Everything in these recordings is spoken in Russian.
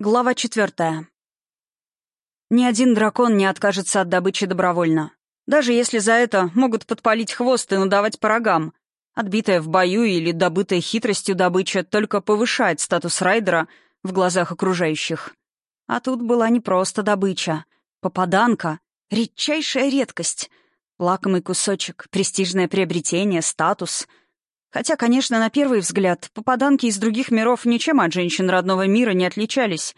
Глава четвертая. Ни один дракон не откажется от добычи добровольно. Даже если за это могут подпалить хвост и надавать по рогам. Отбитая в бою или добытая хитростью добыча только повышает статус райдера в глазах окружающих. А тут была не просто добыча. Попаданка — редчайшая редкость. Лакомый кусочек, престижное приобретение, статус — Хотя, конечно, на первый взгляд, попаданки из других миров ничем от женщин родного мира не отличались.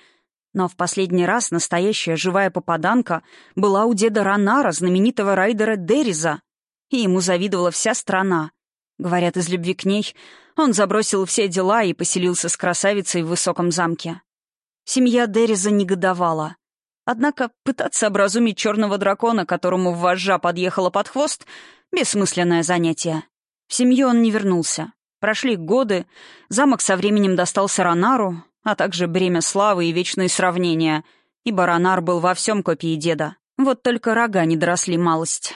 Но в последний раз настоящая живая попаданка была у деда Ранара, знаменитого райдера Дериза. И ему завидовала вся страна. Говорят, из любви к ней он забросил все дела и поселился с красавицей в высоком замке. Семья Дериза негодовала. Однако пытаться образумить черного дракона, которому вожжа подъехала под хвост, — бессмысленное занятие. В семью он не вернулся. Прошли годы, замок со временем достался Ронару, а также бремя славы и вечные сравнения, ибо Ронар был во всем копией деда. Вот только рога не доросли малость.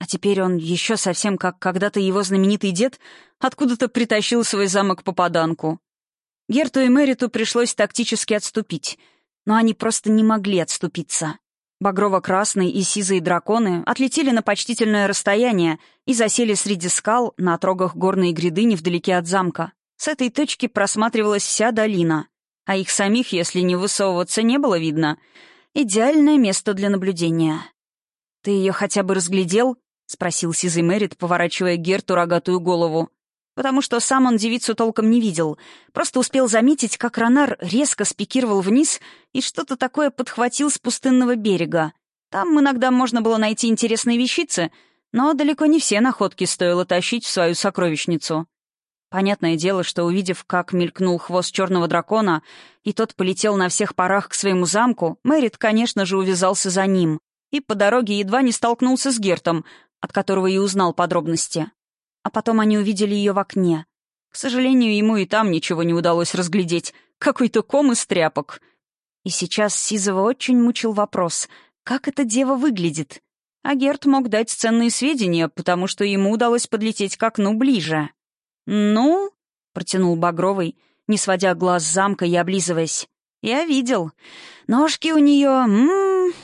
А теперь он еще совсем как когда-то его знаменитый дед откуда-то притащил свой замок попаданку. Герту и Мэриту пришлось тактически отступить, но они просто не могли отступиться. Багрово-красные и сизые драконы отлетели на почтительное расстояние и засели среди скал на отрогах горной гряды невдалеке от замка. С этой точки просматривалась вся долина, а их самих, если не высовываться, не было видно. Идеальное место для наблюдения. «Ты ее хотя бы разглядел?» — спросил Сизый Мэрит, поворачивая Герту рогатую голову потому что сам он девицу толком не видел. Просто успел заметить, как Ронар резко спикировал вниз и что-то такое подхватил с пустынного берега. Там иногда можно было найти интересные вещицы, но далеко не все находки стоило тащить в свою сокровищницу. Понятное дело, что, увидев, как мелькнул хвост черного дракона, и тот полетел на всех парах к своему замку, Мэрит, конечно же, увязался за ним и по дороге едва не столкнулся с Гертом, от которого и узнал подробности. А потом они увидели ее в окне. К сожалению, ему и там ничего не удалось разглядеть. Какой-то ком из тряпок. И сейчас Сизова очень мучил вопрос, как эта дева выглядит. А Герт мог дать ценные сведения, потому что ему удалось подлететь к окну ближе. «Ну?» — протянул Багровый, не сводя глаз с замка и облизываясь. «Я видел. Ножки у нее... М-м-м...»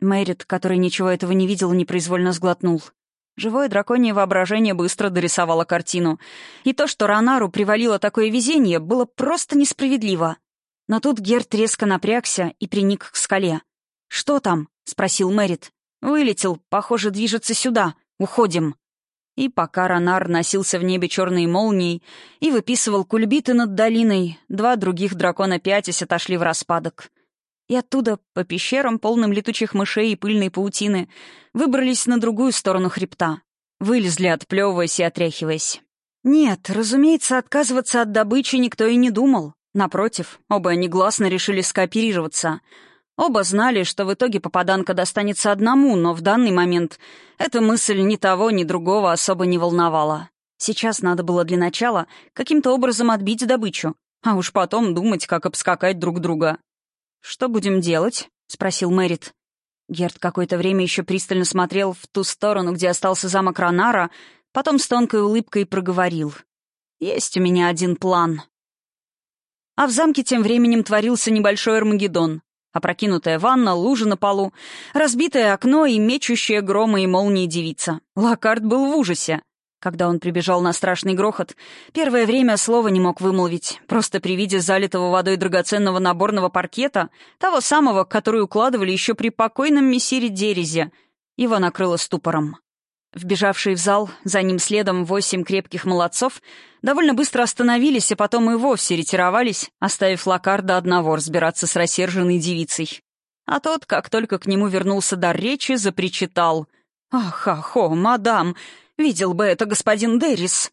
Мэрит, который ничего этого не видел, непроизвольно сглотнул. Живое драконье воображение быстро дорисовало картину. И то, что Ронару привалило такое везение, было просто несправедливо. Но тут Герт резко напрягся и приник к скале. «Что там?» — спросил Мэрит. «Вылетел. Похоже, движется сюда. Уходим». И пока Ронар носился в небе черной молнией и выписывал кульбиты над долиной, два других дракона пятясь отошли в распадок и оттуда, по пещерам, полным летучих мышей и пыльной паутины, выбрались на другую сторону хребта. Вылезли, отплевываясь и отряхиваясь. Нет, разумеется, отказываться от добычи никто и не думал. Напротив, оба негласно решили скооперироваться. Оба знали, что в итоге попаданка достанется одному, но в данный момент эта мысль ни того, ни другого особо не волновала. Сейчас надо было для начала каким-то образом отбить добычу, а уж потом думать, как обскакать друг друга. «Что будем делать?» — спросил Мэрит. Герд какое-то время еще пристально смотрел в ту сторону, где остался замок Ронара, потом с тонкой улыбкой проговорил. «Есть у меня один план». А в замке тем временем творился небольшой Армагеддон. Опрокинутая ванна, лужа на полу, разбитое окно и мечущая грома и молнии девица. Лакард был в ужасе. Когда он прибежал на страшный грохот, первое время слова не мог вымолвить. Просто при виде залитого водой драгоценного наборного паркета, того самого, который укладывали еще при покойном мессире Дерезе, его накрыло ступором. Вбежавшие в зал, за ним следом восемь крепких молодцов, довольно быстро остановились, а потом и вовсе ретировались, оставив Лакарда одного разбираться с рассерженной девицей. А тот, как только к нему вернулся дар речи, запричитал. «Ах, ах, о, мадам, Видел бы это господин Деррис.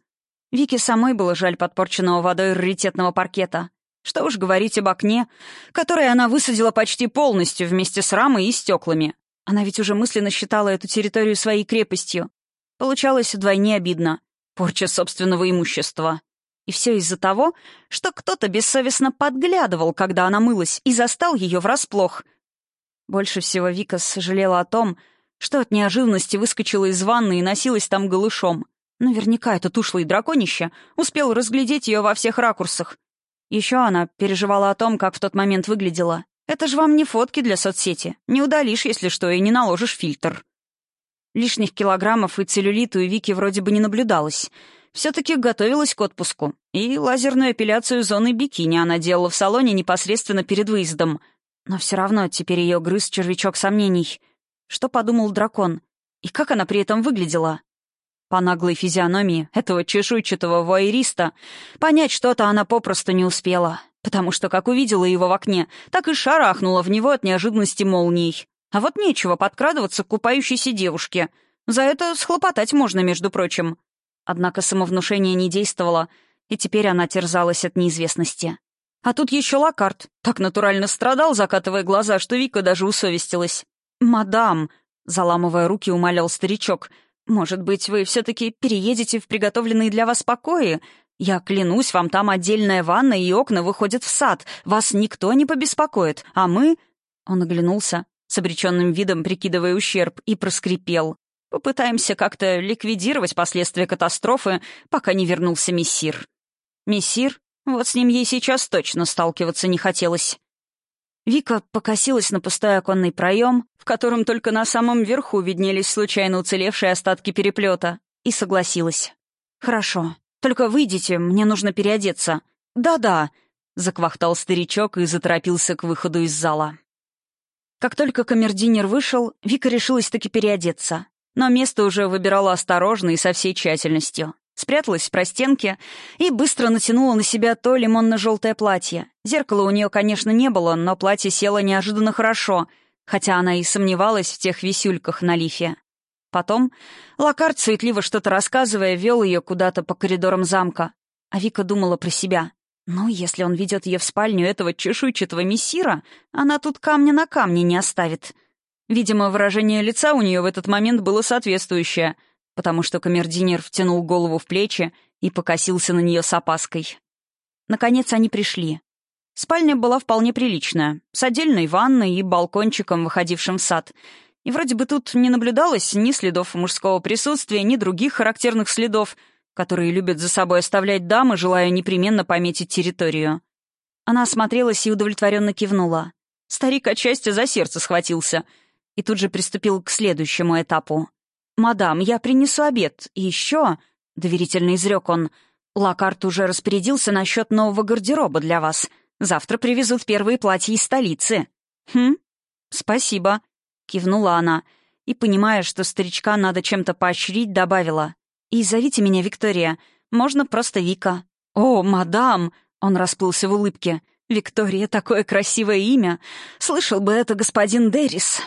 Вике самой было жаль подпорченного водой раритетного паркета. Что уж говорить об окне, которое она высадила почти полностью вместе с рамой и стеклами. Она ведь уже мысленно считала эту территорию своей крепостью. Получалось вдвойне обидно. Порча собственного имущества. И все из-за того, что кто-то бессовестно подглядывал, когда она мылась, и застал ее врасплох. Больше всего Вика сожалела о том, что от неожиданности выскочила из ванны и носилась там голышом. Наверняка этот ушлый драконище успел разглядеть ее во всех ракурсах. Еще она переживала о том, как в тот момент выглядела. Это же вам не фотки для соцсети. Не удалишь, если что, и не наложишь фильтр. Лишних килограммов и целлюлита у Вики вроде бы не наблюдалось. Все-таки готовилась к отпуску. И лазерную эпиляцию зоны бикини она делала в салоне непосредственно перед выездом. Но все равно теперь ее грыз червячок сомнений. Что подумал дракон? И как она при этом выглядела? По наглой физиономии этого чешуйчатого вуайериста понять что-то она попросту не успела, потому что, как увидела его в окне, так и шарахнула в него от неожиданности молнией. А вот нечего подкрадываться к купающейся девушке. За это схлопотать можно, между прочим. Однако самовнушение не действовало, и теперь она терзалась от неизвестности. А тут еще Лакарт так натурально страдал, закатывая глаза, что Вика даже усовестилась. «Мадам», — заламывая руки, умолял старичок, «может быть, вы все-таки переедете в приготовленные для вас покои? Я клянусь, вам там отдельная ванна и окна выходят в сад. Вас никто не побеспокоит, а мы...» Он оглянулся, с обреченным видом прикидывая ущерб, и проскрипел. Попытаемся как-то ликвидировать последствия катастрофы, пока не вернулся мессир. Мессир? Вот с ним ей сейчас точно сталкиваться не хотелось. Вика покосилась на пустой оконный проем, в котором только на самом верху виднелись случайно уцелевшие остатки переплета, и согласилась. «Хорошо. Только выйдите, мне нужно переодеться». «Да-да», — заквахтал старичок и заторопился к выходу из зала. Как только камердинер вышел, Вика решилась таки переодеться. Но место уже выбирала осторожно и со всей тщательностью. Спряталась в простенке и быстро натянула на себя то лимонно-желтое платье. Зеркала у нее, конечно, не было, но платье село неожиданно хорошо, хотя она и сомневалась в тех висюльках на лифе. Потом Локард, суетливо что-то рассказывая, вел ее куда-то по коридорам замка. А Вика думала про себя. Ну, если он ведет ее в спальню этого чешуйчатого мессира, она тут камня на камне не оставит. Видимо, выражение лица у нее в этот момент было соответствующее, потому что камердинер втянул голову в плечи и покосился на нее с опаской. Наконец они пришли. Спальня была вполне приличная, с отдельной ванной и балкончиком, выходившим в сад. И вроде бы тут не наблюдалось ни следов мужского присутствия, ни других характерных следов, которые любят за собой оставлять дамы, желая непременно пометить территорию. Она осмотрелась и удовлетворенно кивнула. Старик отчасти за сердце схватился — и тут же приступил к следующему этапу. «Мадам, я принесу обед. И еще...» — доверительно изрек он. «Лакарт уже распорядился насчет нового гардероба для вас. Завтра привезут первые платья из столицы». «Хм? Спасибо», — кивнула она, и, понимая, что старичка надо чем-то поощрить, добавила. «И зовите меня Виктория. Можно просто Вика». «О, мадам!» — он расплылся в улыбке. «Виктория — такое красивое имя. Слышал бы это господин Деррис».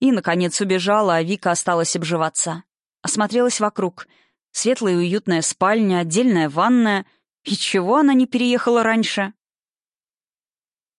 И, наконец, убежала, а Вика осталась обживаться. Осмотрелась вокруг. Светлая и уютная спальня, отдельная ванная. И чего она не переехала раньше?